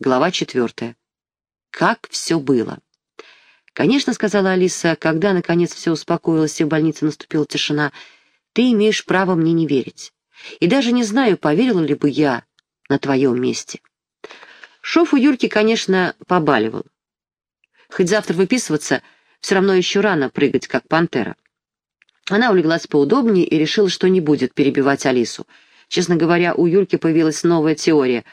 Глава четвертая. Как все было. «Конечно», — сказала Алиса, когда, наконец, все успокоилось и в больнице наступила тишина, «ты имеешь право мне не верить. И даже не знаю, поверила ли бы я на твоем месте». Шов у Юльки, конечно, побаливал. Хоть завтра выписываться, все равно еще рано прыгать, как пантера. Она улеглась поудобнее и решила, что не будет перебивать Алису. Честно говоря, у Юльки появилась новая теория.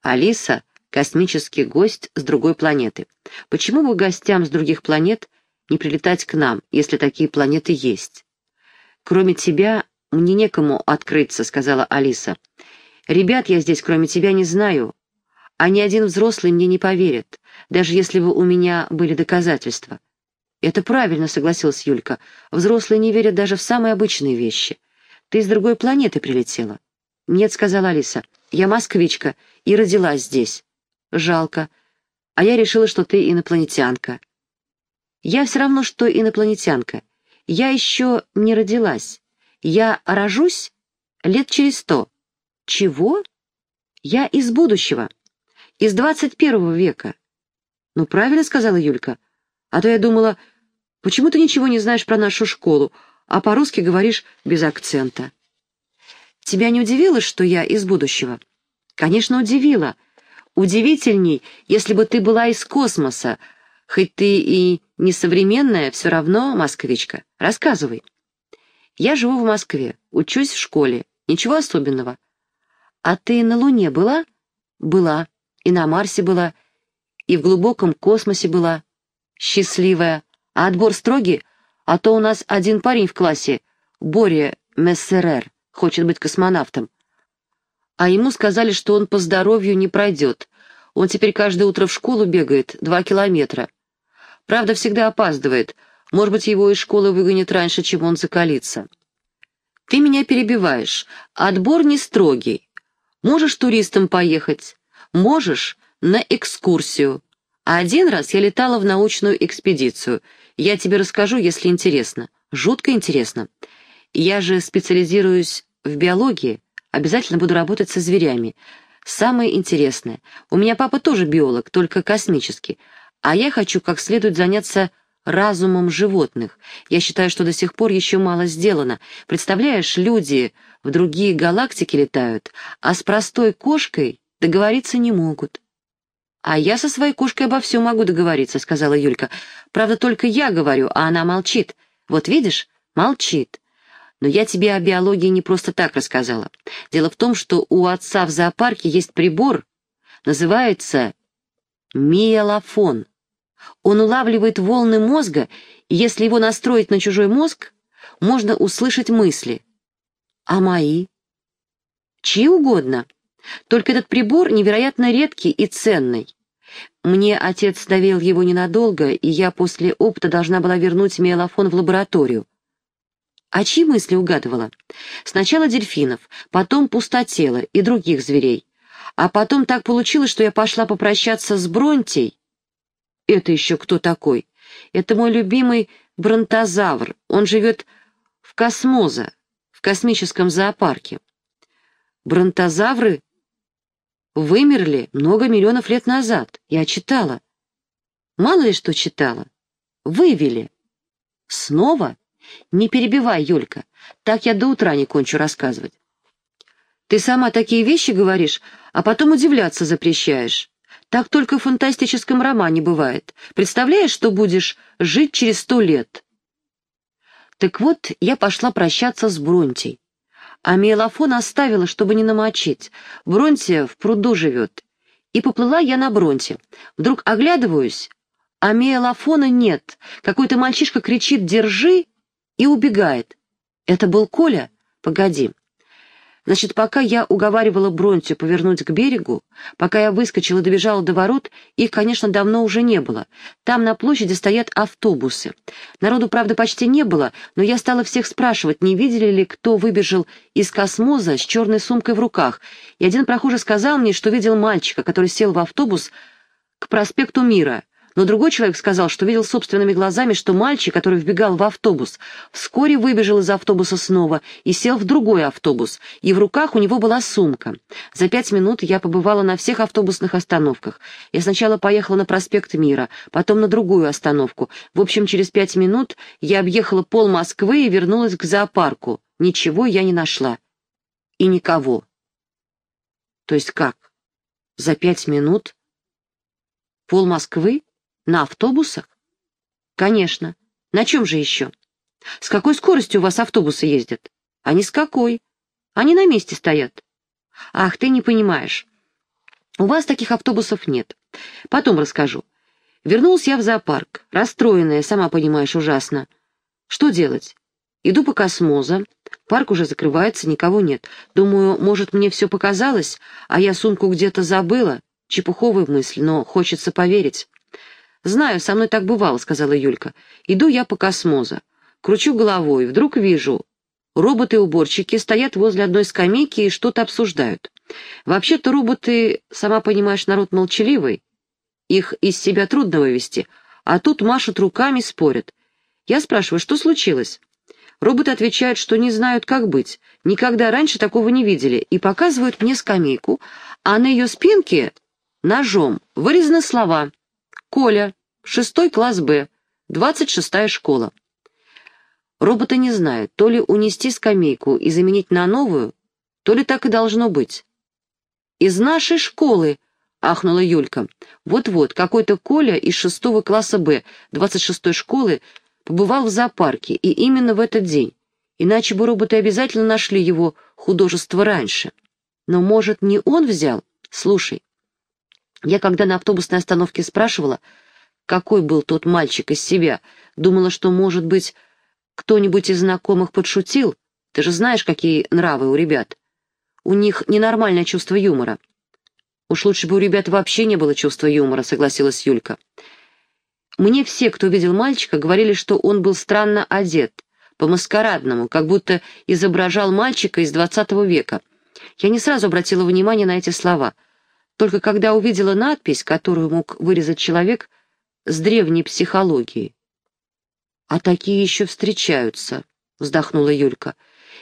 Алиса — космический гость с другой планеты. Почему бы гостям с других планет не прилетать к нам, если такие планеты есть? «Кроме тебя, мне некому открыться», — сказала Алиса. «Ребят я здесь, кроме тебя, не знаю, а ни один взрослый мне не поверит, даже если бы у меня были доказательства». «Это правильно», — согласилась Юлька. «Взрослые не верят даже в самые обычные вещи. Ты из другой планеты прилетела?» «Нет», — сказала Алиса. «Я москвичка и родилась здесь». «Жалко. А я решила, что ты инопланетянка». «Я все равно, что инопланетянка. Я еще не родилась. Я рожусь лет через сто». «Чего?» «Я из будущего. Из двадцать первого века». «Ну, правильно», — сказала Юлька. «А то я думала, Почему ты ничего не знаешь про нашу школу, а по-русски говоришь без акцента?» «Тебя не удивило, что я из будущего?» «Конечно, удивило. Удивительней, если бы ты была из космоса, хоть ты и не современная, все равно москвичка. Рассказывай». «Я живу в Москве, учусь в школе. Ничего особенного». «А ты на Луне была?» «Была. И на Марсе была. И в глубоком космосе была. Счастливая. А отбор строгий, а то у нас один парень в классе, Боря Мессерер, хочет быть космонавтом. А ему сказали, что он по здоровью не пройдет. Он теперь каждое утро в школу бегает, два километра. Правда, всегда опаздывает. Может быть, его из школы выгонят раньше, чем он закалится. Ты меня перебиваешь. Отбор не строгий. Можешь туристом поехать, можешь на экскурсию. А один раз я летала в научную экспедицию — я тебе расскажу, если интересно. Жутко интересно. Я же специализируюсь в биологии, обязательно буду работать со зверями. Самое интересное, у меня папа тоже биолог, только космический, а я хочу как следует заняться разумом животных. Я считаю, что до сих пор еще мало сделано. Представляешь, люди в другие галактики летают, а с простой кошкой договориться не могут. «А я со своей кошкой обо всем могу договориться», — сказала Юлька. «Правда, только я говорю, а она молчит. Вот видишь, молчит. Но я тебе о биологии не просто так рассказала. Дело в том, что у отца в зоопарке есть прибор, называется миелофон. Он улавливает волны мозга, и если его настроить на чужой мозг, можно услышать мысли. А мои? Чьи угодно. Только этот прибор невероятно редкий и ценный. Мне отец доверил его ненадолго, и я после опыта должна была вернуть миелофон в лабораторию. А чьи мысли угадывала? Сначала дельфинов, потом пустотела и других зверей. А потом так получилось, что я пошла попрощаться с Бронтей. Это еще кто такой? Это мой любимый бронтозавр. Он живет в Космоза, в космическом зоопарке. Бронтозавры вымерли много миллионов лет назад. Я читала. Мало ли что читала. Вывели. Снова? Не перебивай, Юлька. Так я до утра не кончу рассказывать. Ты сама такие вещи говоришь, а потом удивляться запрещаешь. Так только в фантастическом романе бывает. Представляешь, что будешь жить через сто лет? Так вот, я пошла прощаться с Бронтей а миелофон оставила, чтобы не намочить. Бронтия в пруду живет. И поплыла я на Бронте. Вдруг оглядываюсь, а миелофона нет. Какой-то мальчишка кричит «Держи!» И убегает. Это был Коля? Погоди. Значит, пока я уговаривала Бронтию повернуть к берегу, пока я выскочила добежала до ворот, их, конечно, давно уже не было. Там на площади стоят автобусы. Народу, правда, почти не было, но я стала всех спрашивать, не видели ли, кто выбежал из космоза с черной сумкой в руках. И один прохожий сказал мне, что видел мальчика, который сел в автобус к проспекту Мира. Но другой человек сказал, что видел собственными глазами, что мальчик, который вбегал в автобус, вскоре выбежал из автобуса снова и сел в другой автобус, и в руках у него была сумка. За пять минут я побывала на всех автобусных остановках. Я сначала поехала на проспект Мира, потом на другую остановку. В общем, через пять минут я объехала пол Москвы и вернулась к зоопарку. Ничего я не нашла. И никого. То есть как? За пять минут? Пол Москвы? На автобусах? Конечно. На чем же еще? С какой скоростью у вас автобусы ездят? А ни с какой. Они на месте стоят. Ах, ты не понимаешь. У вас таких автобусов нет. Потом расскажу. Вернулась я в зоопарк, расстроенная, сама понимаешь, ужасно. Что делать? Иду по космоза, парк уже закрывается, никого нет. Думаю, может, мне все показалось, а я сумку где-то забыла. Чепуховая мысль, но хочется поверить. «Знаю, со мной так бывало», — сказала Юлька. «Иду я по космоза. Кручу головой, вдруг вижу. Роботы-уборщики стоят возле одной скамейки и что-то обсуждают. Вообще-то роботы, сама понимаешь, народ молчаливый. Их из себя трудно вывести, а тут машут руками, спорят. Я спрашиваю, что случилось?» Роботы отвечают, что не знают, как быть. Никогда раньше такого не видели, и показывают мне скамейку, а на ее спинке ножом вырезаны слова Коля, шестой класс Б, двадцать шестая школа. Роботы не знают, то ли унести скамейку и заменить на новую, то ли так и должно быть. «Из нашей школы!» — ахнула Юлька. «Вот-вот, какой-то Коля из шестого класса Б, двадцать шестой школы, побывал в зоопарке, и именно в этот день. Иначе бы роботы обязательно нашли его художество раньше. Но, может, не он взял? Слушай, я когда на автобусной остановке спрашивала, какой был тот мальчик из себя, думала, что, может быть, кто-нибудь из знакомых подшутил. Ты же знаешь, какие нравы у ребят. У них ненормальное чувство юмора. Уж лучше бы у ребят вообще не было чувства юмора, согласилась Юлька. Мне все, кто видел мальчика, говорили, что он был странно одет, по-маскарадному, как будто изображал мальчика из двадцатого века. Я не сразу обратила внимание на эти слова — только когда увидела надпись, которую мог вырезать человек с древней психологией. «А такие еще встречаются», — вздохнула Юлька.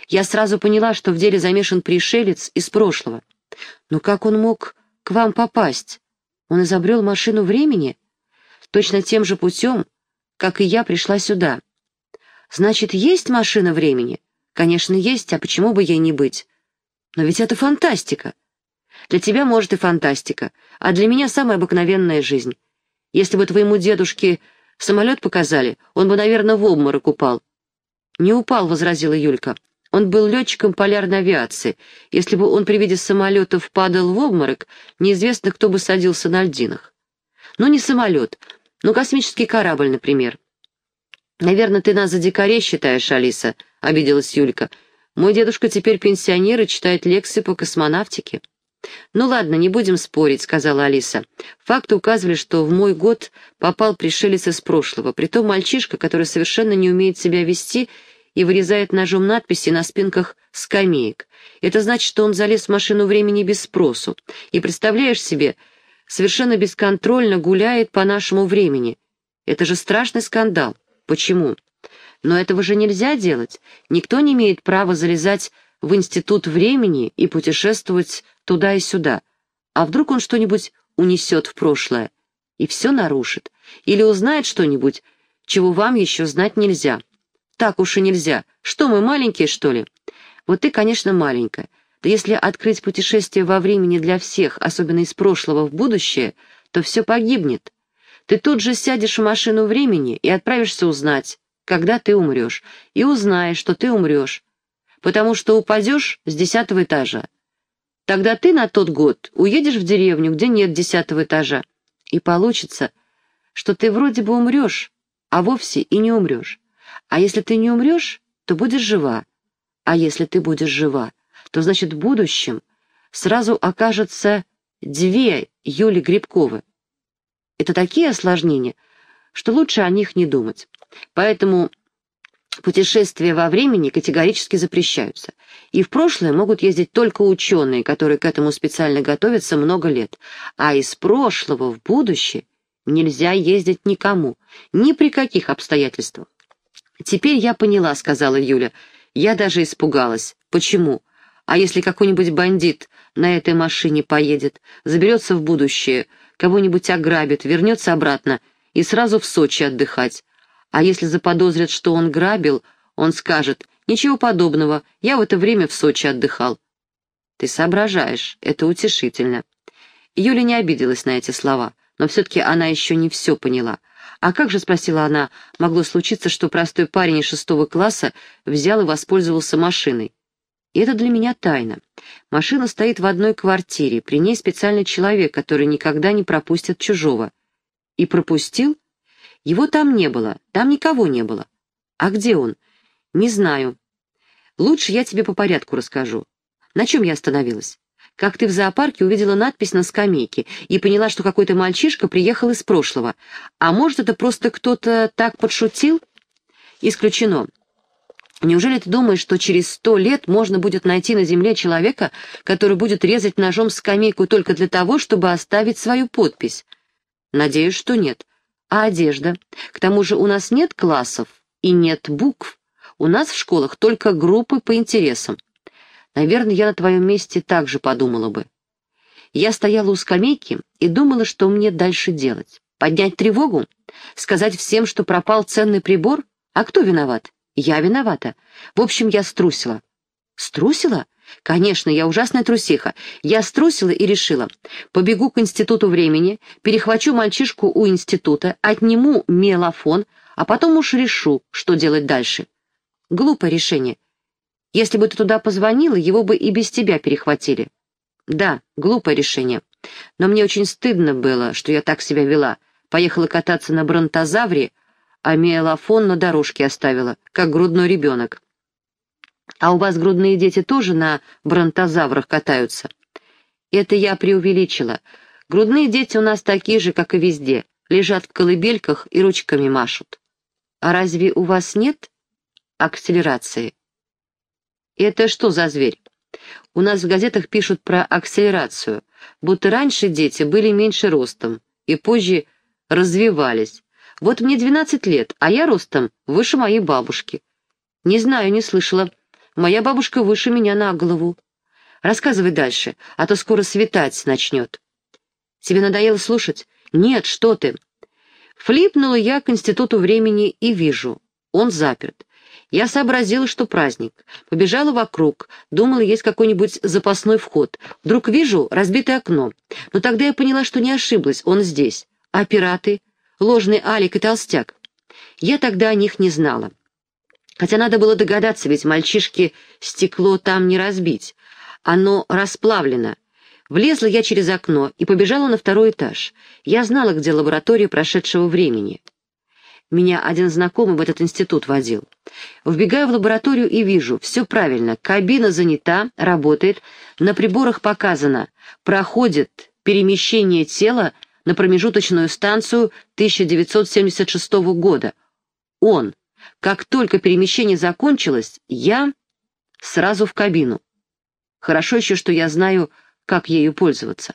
«Я сразу поняла, что в деле замешан пришелец из прошлого. Но как он мог к вам попасть? Он изобрел машину времени? Точно тем же путем, как и я пришла сюда. Значит, есть машина времени? Конечно, есть, а почему бы ей не быть? Но ведь это фантастика. Для тебя, может, и фантастика, а для меня самая обыкновенная жизнь. Если бы твоему дедушке самолет показали, он бы, наверное, в обморок упал». «Не упал», — возразила Юлька. «Он был летчиком полярной авиации. Если бы он при виде самолетов падал в обморок, неизвестно, кто бы садился на льдинах. Ну, не самолет, но космический корабль, например». «Наверное, ты нас за дикарей считаешь, Алиса», — обиделась Юлька. «Мой дедушка теперь пенсионер и читает лекции по космонавтике». «Ну ладно, не будем спорить», — сказала Алиса. «Факты указывали, что в мой год попал пришелец из прошлого, притом мальчишка, который совершенно не умеет себя вести и вырезает ножом надписи на спинках скамеек. Это значит, что он залез в машину времени без спросу. И представляешь себе, совершенно бесконтрольно гуляет по нашему времени. Это же страшный скандал. Почему? Но этого же нельзя делать. Никто не имеет права залезать в институт времени и путешествовать туда и сюда. А вдруг он что-нибудь унесет в прошлое и все нарушит? Или узнает что-нибудь, чего вам еще знать нельзя? Так уж и нельзя. Что, мы маленькие, что ли? Вот ты, конечно, маленькая. Да если открыть путешествие во времени для всех, особенно из прошлого в будущее, то все погибнет. Ты тут же сядешь в машину времени и отправишься узнать, когда ты умрешь, и узнаешь, что ты умрешь, потому что упадешь с десятого этажа. Тогда ты на тот год уедешь в деревню, где нет десятого этажа, и получится, что ты вроде бы умрешь, а вовсе и не умрешь. А если ты не умрешь, то будешь жива. А если ты будешь жива, то значит в будущем сразу окажется две Юли Грибковы. Это такие осложнения, что лучше о них не думать. Поэтому Путешествия во времени категорически запрещаются, и в прошлое могут ездить только ученые, которые к этому специально готовятся много лет, а из прошлого в будущее нельзя ездить никому, ни при каких обстоятельствах. «Теперь я поняла», — сказала Юля. «Я даже испугалась. Почему? А если какой-нибудь бандит на этой машине поедет, заберется в будущее, кого-нибудь ограбит, вернется обратно и сразу в Сочи отдыхать? А если заподозрят, что он грабил, он скажет, «Ничего подобного, я в это время в Сочи отдыхал». Ты соображаешь, это утешительно. Юля не обиделась на эти слова, но все-таки она еще не все поняла. «А как же, — спросила она, — могло случиться, что простой парень из шестого класса взял и воспользовался машиной?» И это для меня тайна. Машина стоит в одной квартире, при ней специальный человек, который никогда не пропустит чужого. И пропустил? Его там не было, там никого не было. А где он? Не знаю. Лучше я тебе по порядку расскажу. На чем я остановилась? Как ты в зоопарке увидела надпись на скамейке и поняла, что какой-то мальчишка приехал из прошлого. А может, это просто кто-то так подшутил? Исключено. Неужели ты думаешь, что через сто лет можно будет найти на земле человека, который будет резать ножом скамейку только для того, чтобы оставить свою подпись? Надеюсь, что нет. А одежда? К тому же у нас нет классов и нет букв. У нас в школах только группы по интересам. Наверное, я на твоем месте так же подумала бы. Я стояла у скамейки и думала, что мне дальше делать. Поднять тревогу? Сказать всем, что пропал ценный прибор? А кто виноват? Я виновата. В общем, я струсила. Струсила? Конечно, я ужасная трусиха. Я струсила и решила. Побегу к институту времени, перехвачу мальчишку у института, отниму мелофон, а потом уж решу, что делать дальше. Глупое решение. Если бы ты туда позвонила, его бы и без тебя перехватили. Да, глупое решение. Но мне очень стыдно было, что я так себя вела. Поехала кататься на бронтозавре, а миелофон на дорожке оставила, как грудной ребенок. А у вас грудные дети тоже на бронтозаврах катаются? Это я преувеличила. Грудные дети у нас такие же, как и везде, лежат в колыбельках и ручками машут. А разве у вас нет акселерации? Это что за зверь? У нас в газетах пишут про акселерацию, будто раньше дети были меньше ростом и позже развивались, вот мне 12 лет, а я ростом выше моей бабушки. Не знаю, не слышала. Моя бабушка выше меня на голову. Рассказывай дальше, а то скоро светать начнет. Тебе надоело слушать? Нет, что ты. Флипнула я к институту времени и вижу, он заперт. Я сообразила, что праздник. Побежала вокруг, думала, есть какой-нибудь запасной вход. Вдруг вижу разбитое окно. Но тогда я поняла, что не ошиблась, он здесь. А пираты? ложный Алик и толстяк. Я тогда о них не знала. Хотя надо было догадаться, ведь мальчишки стекло там не разбить. Оно расплавлено. Влезла я через окно и побежала на второй этаж. Я знала, где лаборатория прошедшего времени. Меня один знакомый в этот институт водил. Вбегаю в лабораторию и вижу, все правильно, кабина занята, работает, на приборах показано, проходит перемещение тела на промежуточную станцию 1976 года. Он, как только перемещение закончилось, я сразу в кабину. Хорошо еще, что я знаю, как ею пользоваться.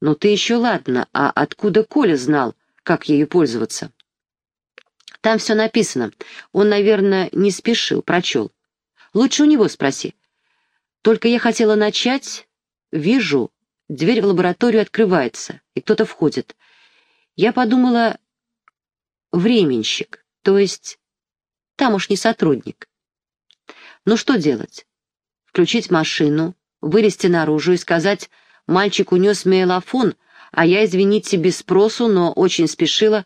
Но ты еще ладно, а откуда Коля знал, как ею пользоваться? Там все написано. Он, наверное, не спешил, прочел. Лучше у него спроси. Только я хотела начать, вижу, Дверь в лабораторию открывается, и кто-то входит. Я подумала, временщик, то есть тамошний сотрудник. Ну что делать? Включить машину, вылезти наружу и сказать, мальчик унес мейлофон, а я, извините, без спросу, но очень спешила.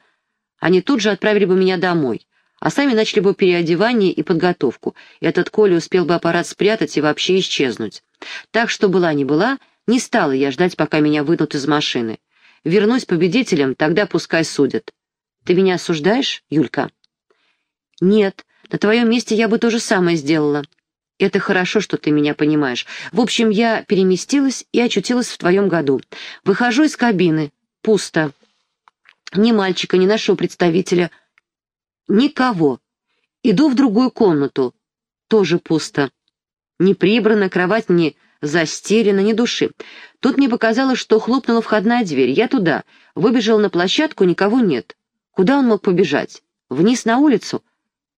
Они тут же отправили бы меня домой, а сами начали бы переодевание и подготовку. Этот Коля успел бы аппарат спрятать и вообще исчезнуть. Так что была не была — не стала я ждать, пока меня выйдут из машины. Вернусь победителем, тогда пускай судят. Ты меня осуждаешь, Юлька? Нет, на твоем месте я бы то же самое сделала. Это хорошо, что ты меня понимаешь. В общем, я переместилась и очутилась в твоем году. Выхожу из кабины. Пусто. Ни мальчика, ни нашего представителя. Никого. Иду в другую комнату. Тоже пусто. Не прибрана, кровать не застелено, ни души. Тут мне показалось, что хлопнула входная дверь. Я туда. Выбежал на площадку, никого нет. Куда он мог побежать? Вниз на улицу?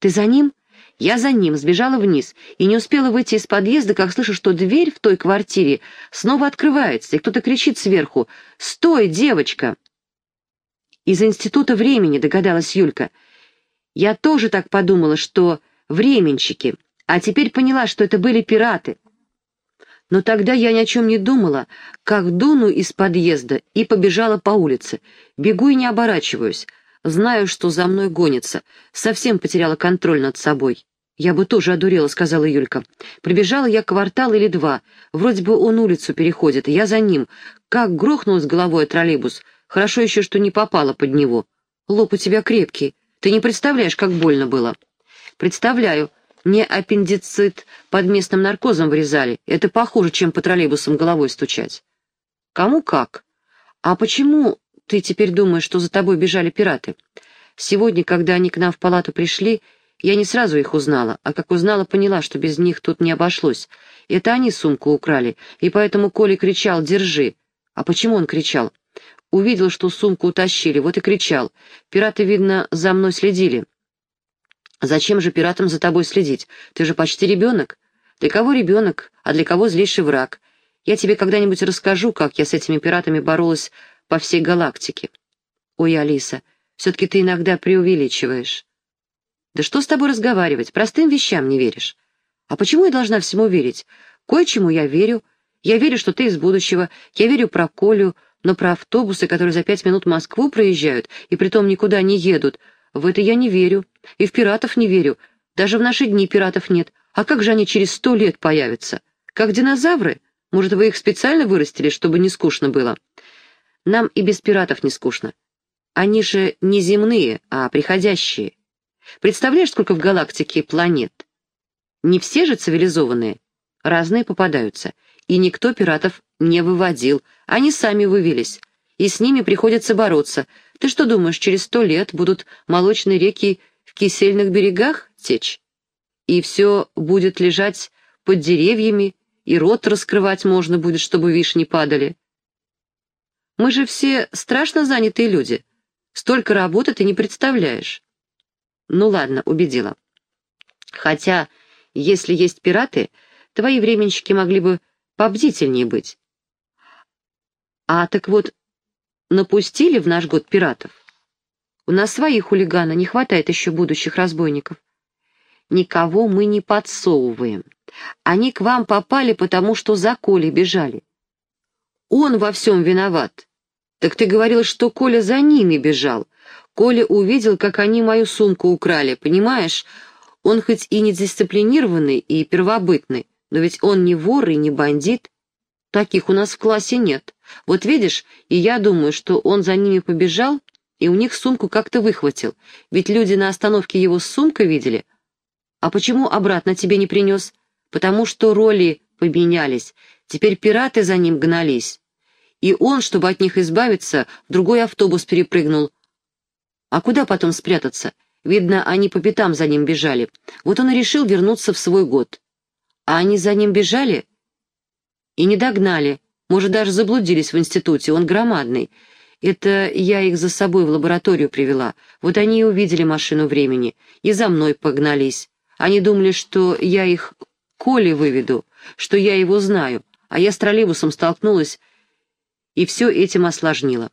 Ты за ним? Я за ним, сбежала вниз, и не успела выйти из подъезда, как слышу, что дверь в той квартире снова открывается, и кто-то кричит сверху «Стой, девочка!» «Из института времени», — догадалась Юлька. «Я тоже так подумала, что временщики, а теперь поняла, что это были пираты. Но тогда я ни о чем не думала, как дуну из подъезда и побежала по улице. Бегу и не оборачиваюсь. Знаю, что за мной гонится. Совсем потеряла контроль над собой. «Я бы тоже одурела», — сказала Юлька. «Прибежала я квартал или два. Вроде бы он улицу переходит, я за ним. Как грохнулась головой троллейбус. Хорошо еще, что не попала под него. Лоб у тебя крепкий. Ты не представляешь, как больно было». «Представляю. Мне аппендицит под местным наркозом врезали. Это похуже, чем по троллейбусам головой стучать. Кому как? А почему ты теперь думаешь, что за тобой бежали пираты? Сегодня, когда они к нам в палату пришли, я не сразу их узнала, а как узнала, поняла, что без них тут не обошлось. Это они сумку украли, и поэтому Коля кричал «Держи!». А почему он кричал? Увидел, что сумку утащили, вот и кричал. Пираты, видно, за мной следили. Зачем же пиратам за тобой следить? Ты же почти ребенок. Для кого ребенок, а для кого злейший враг? Я тебе когда-нибудь расскажу, как я с этими пиратами боролась по всей галактике. Ой, Алиса, все-таки ты иногда преувеличиваешь. Да что с тобой разговаривать, простым вещам не веришь. А почему я должна всему верить? Кое-чему я верю. Я верю, что ты из будущего, я верю про Колю, но про автобусы, которые за пять минут Москву проезжают и притом никуда не едут, в это я не верю. И в пиратов не верю. Даже в наши дни пиратов нет. А как же они через сто лет появятся? Как динозавры? Может, вы их специально вырастили, чтобы не скучно было? Нам и без пиратов не скучно. Они же не земные, а приходящие. Представляешь, сколько в галактике планет? Не все же цивилизованные. Разные попадаются. И никто пиратов не выводил. Они сами вывелись. И с ними приходится бороться, ты что думаешь, через сто лет будут молочные реки в кисельных берегах течь? И все будет лежать под деревьями, и рот раскрывать можно будет, чтобы вишни падали. Мы же все страшно занятые люди. Столько работы ты не представляешь. Ну ладно, убедила. Хотя, если есть пираты, твои временщики могли бы побдительнее быть. А так вот, напустили в наш год пиратов. У нас свои хулиганы, не хватает еще будущих разбойников. Никого мы не подсовываем. Они к вам попали, потому что за Колей бежали. Он во всем виноват. Так ты говорил, что Коля за ними бежал. Коля увидел, как они мою сумку украли, понимаешь? Он хоть и не дисциплинированный, и первобытный, но ведь он не вор и не бандит. Таких у нас в классе нет. Вот видишь, и я думаю, что он за ними побежал и у них сумку как-то выхватил. Ведь люди на остановке его с сумкой видели. А почему обратно тебе не принес? Потому что роли поменялись. Теперь пираты за ним гнались. И он, чтобы от них избавиться, в другой автобус перепрыгнул. А куда потом спрятаться? Видно, они по пятам за ним бежали. Вот он и решил вернуться в свой год. А они за ним бежали и не догнали. Может, даже заблудились в институте, он громадный. Это я их за собой в лабораторию привела. Вот они и увидели машину времени, и за мной погнались. Они думали, что я их Коле выведу, что я его знаю, а я с троллейбусом столкнулась и все этим осложнила.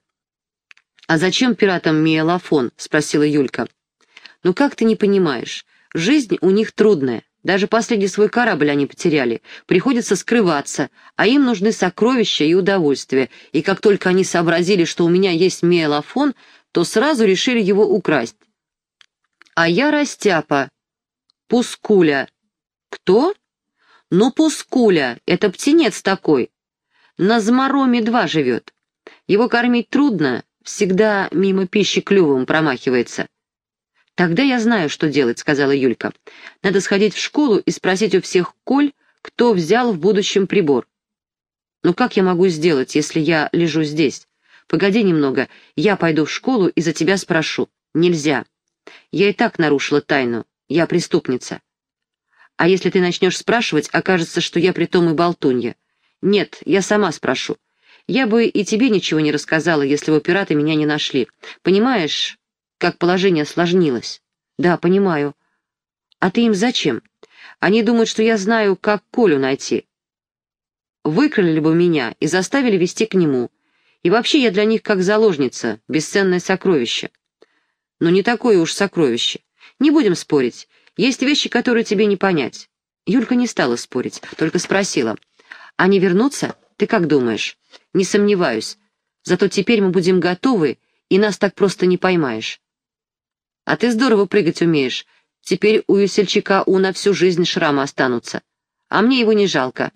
«А зачем пиратам миелофон?» — спросила Юлька. «Ну как ты не понимаешь? Жизнь у них трудная. Даже последний свой корабль они потеряли. Приходится скрываться, а им нужны сокровища и удовольствия. И как только они сообразили, что у меня есть миелофон, то сразу решили его украсть. А я растяпа. Пускуля. Кто? Ну, Пускуля, это птенец такой. На Змороме два живет. Его кормить трудно, всегда мимо пищи клювом промахивается. «Тогда я знаю, что делать», — сказала Юлька. «Надо сходить в школу и спросить у всех Коль, кто взял в будущем прибор». «Ну как я могу сделать, если я лежу здесь? Погоди немного, я пойду в школу и за тебя спрошу». «Нельзя. Я и так нарушила тайну. Я преступница». «А если ты начнешь спрашивать, окажется, что я притом и болтунья». «Нет, я сама спрошу. Я бы и тебе ничего не рассказала, если бы пираты меня не нашли. Понимаешь, как положение осложнилось?» «Да, понимаю. А ты им зачем? Они думают, что я знаю, как Колю найти. Выкрали бы меня и заставили вести к нему. И вообще я для них как заложница, бесценное сокровище. Но не такое уж сокровище. Не будем спорить. Есть вещи, которые тебе не понять». Юлька не стала спорить, только спросила. «Они вернутся? Ты как думаешь?» «Не сомневаюсь. Зато теперь мы будем готовы, и нас так просто не поймаешь». «А ты здорово прыгать умеешь. Теперь у весельчака У на всю жизнь шрамы останутся. А мне его не жалко».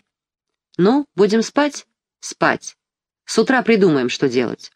«Ну, будем спать?» «Спать. С утра придумаем, что делать».